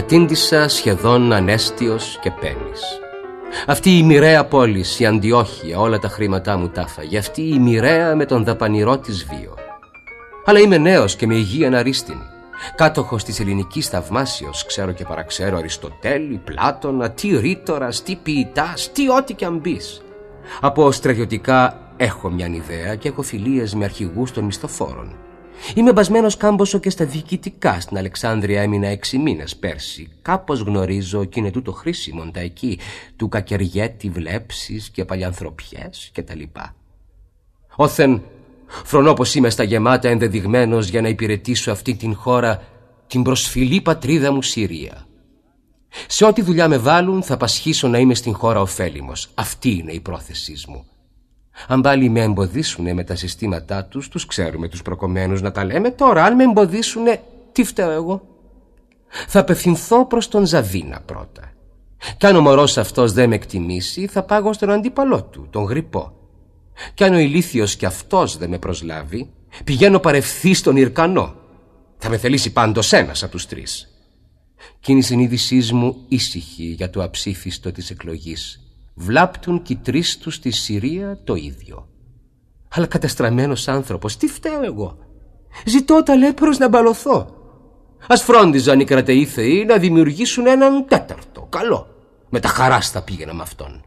κατήντησα σχεδόν ανέστιος και πένης. Αυτή η μοιραία πόλης, η Αντιόχεια, όλα τα χρήματά μου τα έφαγε. Αυτή η μοιραία με τον δαπανηρό της βίο. Αλλά είμαι νέος και με υγεία αρίστην. Κάτοχος της ελληνικής θαυμάσιο, ξέρω και παραξέρω Αριστοτέλη, Πλάτωνα, τι ρήτορας, τι ποιητάς, τι ό,τι κι αν μπεις. Από στρατιωτικά έχω μια ιδέα και έχω φιλίες με αρχηγούς των μισθοφόρων. Είμαι μπασμένος κάμποσο και στα διοικητικά. Στην Αλεξάνδρεια έμεινα έξι μήνες πέρσι. Κάπως γνωρίζω και είναι τούτο χρήσιμο τα εκεί του κακεργέτη βλέψεις και παλιανθρωπιές κτλ. Όθεν φρονώ πως είμαι στα γεμάτα ενδεδειγμένος για να υπηρετήσω αυτή την χώρα, την προσφυλή πατρίδα μου Συρία. Σε ό,τι δουλειά με βάλουν θα πασχίσω να είμαι στην χώρα ωφέλιμος. Αυτή είναι η πρόθεσή μου. Αν πάλι με εμποδίσουν με τα συστήματά τους, τους ξέρουμε τους προκομμένους να τα λέμε. Τώρα, αν με εμποδίσουν, τι φταίω εγώ; Θα απευθυνθώ προς τον Ζαβίνα πρώτα. Κι αν ο μωρός αυτός δεν με εκτιμήσει, θα πάγω στον αντίπαλό του, τον γρυπό. Κι αν ο ηλίθιος κι αυτός δεν με προσλάβει, πηγαίνω παρευθύ στον Ιρκανό. Θα με θελήσει πάντως ένας από τους τρεις. Κι είναι η συνείδησής μου ήσυχη για το αψήφιστο της εκλογής βλάπτουν κι οι τρεις τους στη Συρία το ίδιο. Αλλά κατεστραμμένος άνθρωπος, τι φταίω εγώ; Ζητώ ταλέπρος να μπαλωθώ. Ας φρόντιζαν οι κρατεοί θεοί να δημιουργήσουν έναν τέταρτο, καλό. Με τα χαράς θα πήγαινα με αυτόν.